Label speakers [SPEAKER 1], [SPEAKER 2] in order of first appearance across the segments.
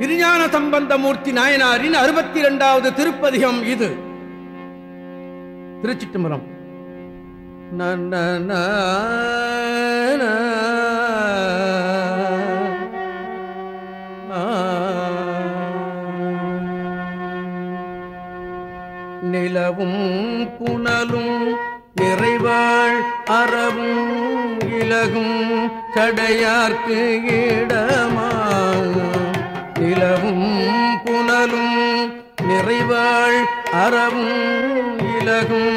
[SPEAKER 1] திருஞான சம்பந்தமூர்த்தி நாயனாரின் அறுபத்தி இரண்டாவது திருப்பதிகம் இது. திருச்சிட்டுமரம் நிலவும் புனலும் நிறைவாள் அறவும் இலகும் சடையார்க்கு இடமா நிலவும் புனலும் நிறைவாள் அறவும் இலகும்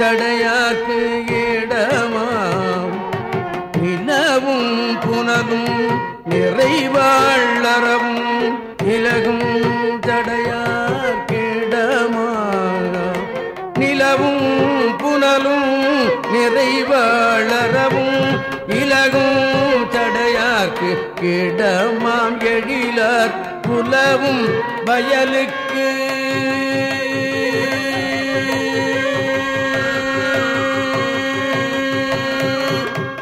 [SPEAKER 1] தடையாக்கு இடமாம். நிலவும் புனலும் நிறைவாள் அறவும் இலகும் தடையாக்கிடமாக நிலவும் புனலும் நிறைவாழ தடையார்க்கு கிடமாம் எழிலார் புலவும் வயலுக்கு.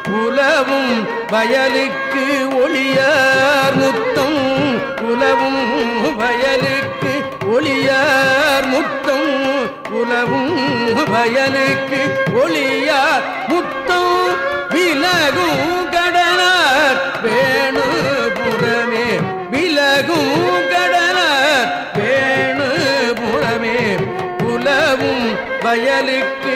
[SPEAKER 1] புலவும் வயலுக்கு ஒளியார் முத்தம். புலவும் வயலுக்கு ஒளியார் முத்தம். புலவும் வயலுக்கு ஒளியார் முத்தம். விலகும் வயலுக்கு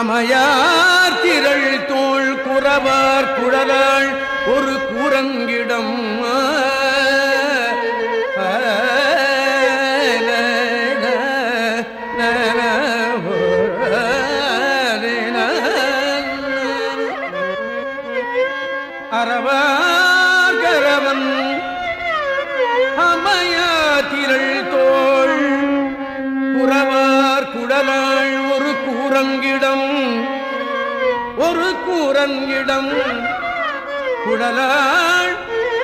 [SPEAKER 1] சமையார் திரள் தோள் குறவார் குழலாள் ஒரு குரங்கிடம் குடலாள்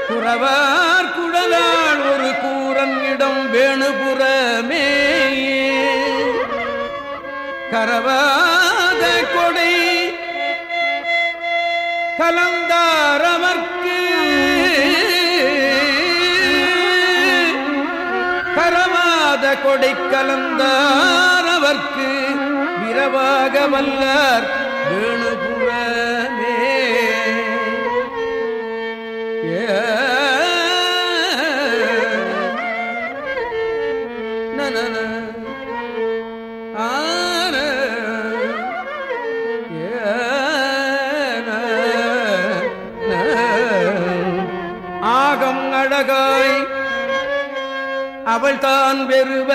[SPEAKER 1] குறவார் குடலாள் ஒரு கூரன் இடம் வேணுபுறமே. கரவாத கொடை கலந்தாரமர்க்கு. கரவாத கொடை கலந்தாரவர்க்கு விரவாக வல்லார் வேணுபுறமே. அவள் பெறுவ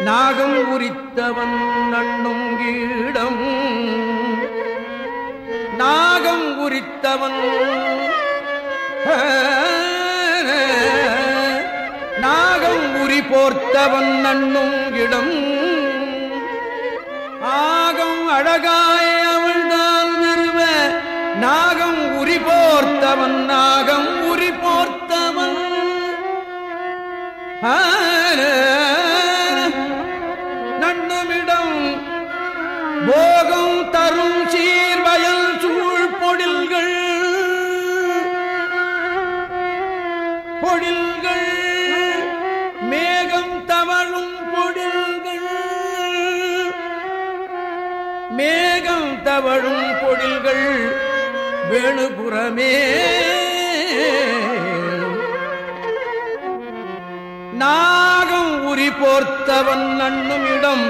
[SPEAKER 1] நாகம் உரித்தவன் நண்ணும் கீடம். நாகம் உரித்தவன் நாகம் உரி போர்த்தவன் நண்ணும் இடம் ஆகம் அழகாய அவள்தான் நிறுவ நாகம் உரி போர்த்தவன் நாகம் நண்ணுமிடம் போகம் தரும் சீர்வயல் சூழ் பொடில்கள் பொடில்கள் மேகம் தவழும் பொடில்கள் மேகம் தவழும் பொடில்கள் வேணுபுறமே. நாகம் உரி போர்த்தவன் நண்ணும் இடம்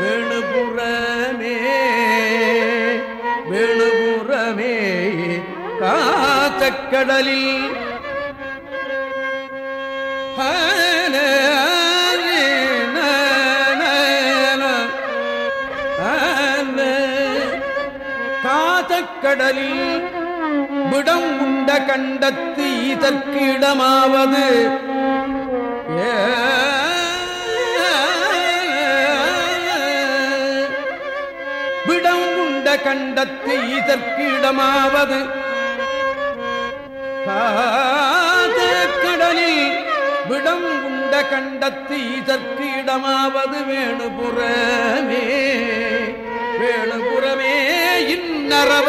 [SPEAKER 1] வெணுபுறமே வேணுபுறமே காத்த காதக்கடலில் விடம் உண்ட கண்டத்து இதற்கு இடமாவது கண்டத்து இதற்கு இடமாவது. காத கடலில் விடம் உண்ட கண்டத்து இதற்கு இடமாவது வேணுபுறமே. வேணுபுறமே இன்னரவ.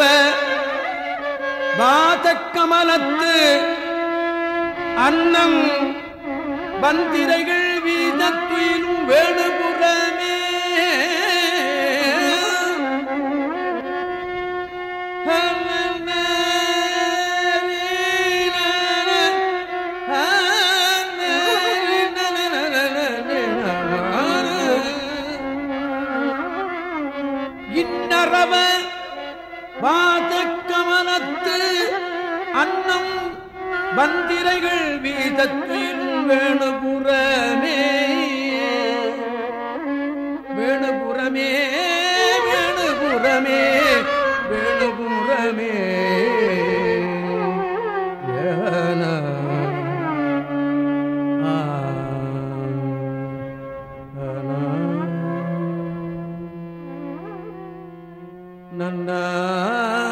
[SPEAKER 1] வாதக்கமலத்து அன்னம் வந்திரைகள் வீதத்துயிலும் வேணுபுறமே. தெக்கமனத்து அன்னம் வந்திரைகள் வீதத்திலும் வேணுபுறமே. வேணுபுறமே வேணுபுறமே வேணுபுறமே. நன்னா.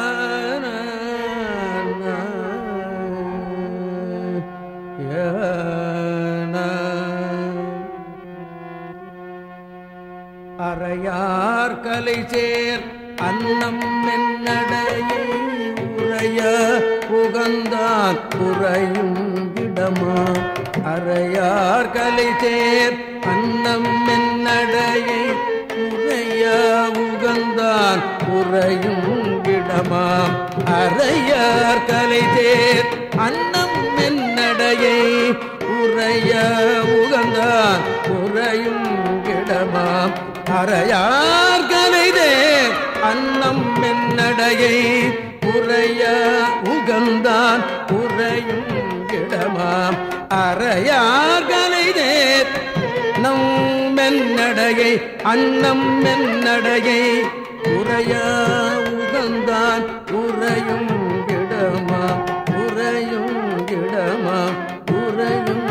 [SPEAKER 1] கலை சேர் அன்னம் மென்னடையை உரைய புகந்தான் புறையும் விடமா அறையார் கலை சேர் அன்னம் மென்னடையை உரைய உகந்தான் புறையும் இடமாம் அறையார் கலை சேர் அன்னம் மென்னடையை உரைய உகந்தான் உறையும் இடமாம் அறையார் கலைதே அன்னம் மென்னடையை உரைய உகந்தான் உறையும் இடமாம். அறையார் கலைதே நம் மென்னடையை அன்னம் மென்னடையை உரைய உகந்தான் உறையும் இடமாம். உறையும் இடமாம் உறையும்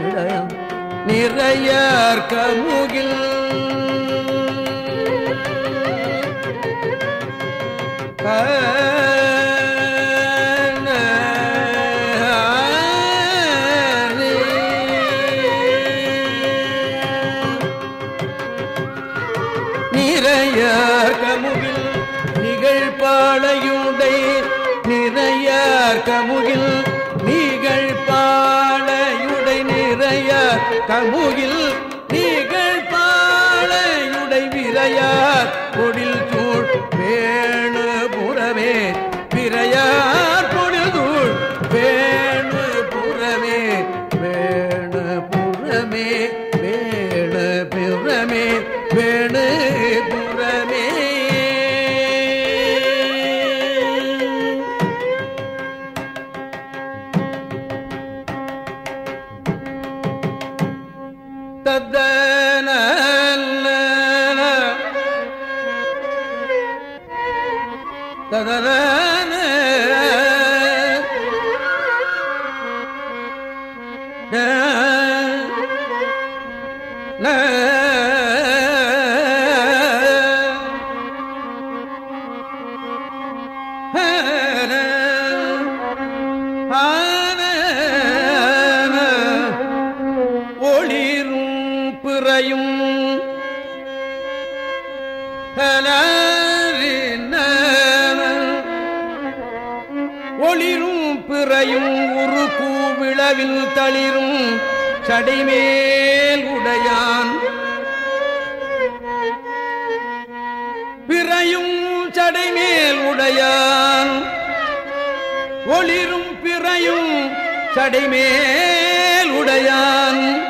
[SPEAKER 1] இடம். நிறையார் கமுகில் கமுகில் நீங்கள் பாடையுடை நிறைய கமுகில் நீங்கள் பாடையுடை விரையார். கொடில் சூழ் வேணு ne உடையும் உரு கூவிளவில் தளிரும் சடைமேல் உடையான். பிறையும் சடைமேல் உடையான். ஒளிரும் பிறையும் சடைமேல் உடையான்.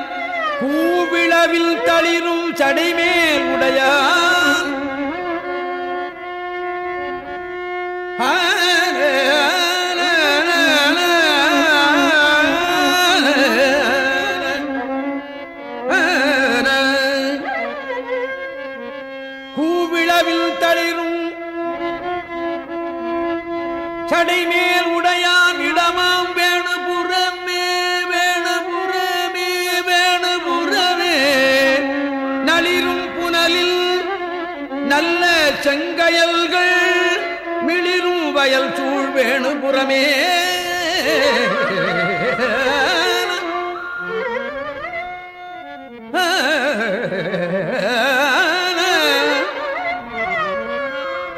[SPEAKER 1] பூவிளவில் தளிரும் சடை வேணுபுறமே.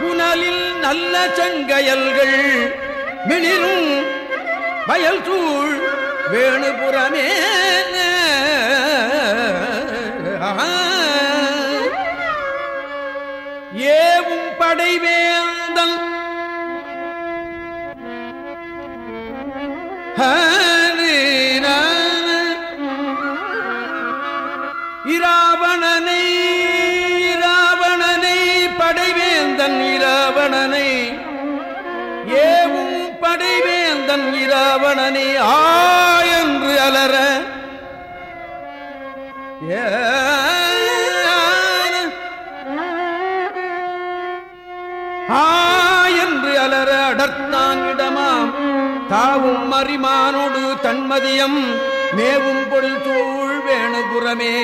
[SPEAKER 1] புனலில் நல்ல செங்கயல்கள் மிளிரும் வயல் சூழ் வேணுபுறமே. ஏவும் படைவேந்தன் படைவேந்தன் ஆ என்று அலற. ஆ என்று அலற அடர்த்தான் இடமாம். தாவும் மறிமானோடு தன்மதியம் மேவும் பொருள் தூள் வேணுபுறமே.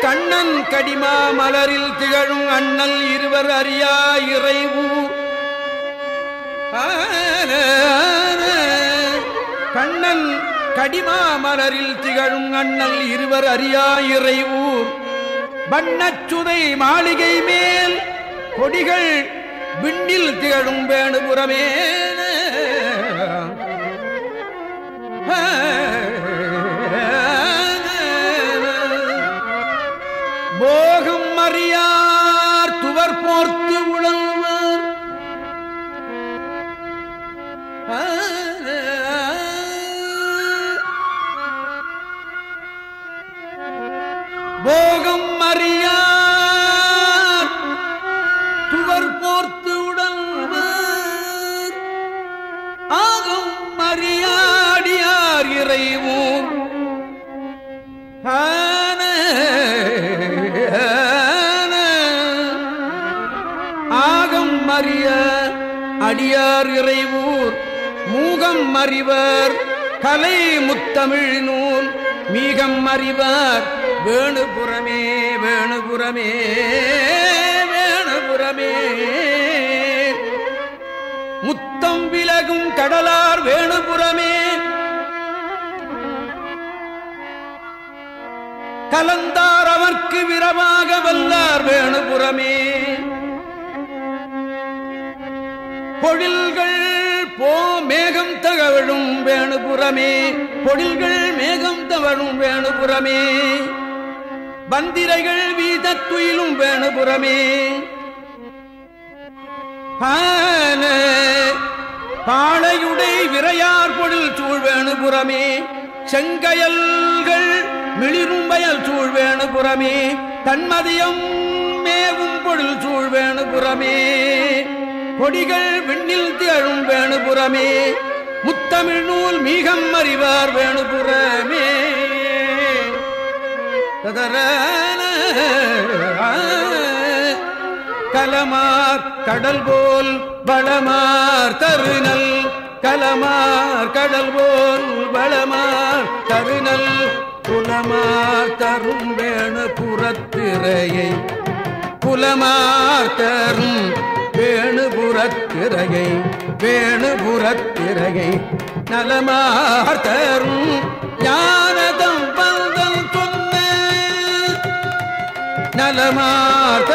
[SPEAKER 1] கண்ணன் கடிமா மலரில் திகழும் அண்ணல் இருவர் அறியா இறை கடிமாமலரில் திகழும் அண்ணல் இருவர் அறியா இறைவூர். வண்ணச்சுதை மாளிகை மேல் கொடிகள் விண்ணில் திகழும் வேணுபுறமே. போகும் அறியார் துவர் போர்த்து அடியார் இறைவூர் மூகம் அறிவர் கலை முத்தமிழ் நூல் மீகம் அறிவர் வேணுபுறமே வேணுபுறமே வேணுபுறமே. முத்தம் விலகும் கடலார் வேணுபுறமே. கலந்தார் அவர்க்கு விரவாக வல்லார் வேணுபுறமே. பொழில்கள் போ மேகம் தகவழும் வேணுபுறமே. பொழில்கள் மேகம் தவழும் வேணுபுறமே. வந்திரைகள் வீதத்துயிலும் வேணுபுறமே. பாளையுடை விரையார் பொழில் சூழ் வேணுபுறமே. செங்கயல்கள் மிளிரும் வயல் சூழ் வேணுபுறமே. தன்மதியம் மேவும் பொழில் சூழ் வேணுபுறமே. கொடிகள் விண்ணில் திகழும் வேணுபுறமே. முத்தமிழ் நூல் மீகம் அறிவார் வேணுபுறமே. கலமார் கடல் போல் வளமார் தருணல் கலமார் கடல் போல் வளமார் தருணல் குலமார் தரும் வேணு புறத்திரையை குலமார் தரும் வேணுபுறத்திரையை வேணுபுறத்திரையை நலமார் ஞானதம் பந்தம் சொன்ன நலமார்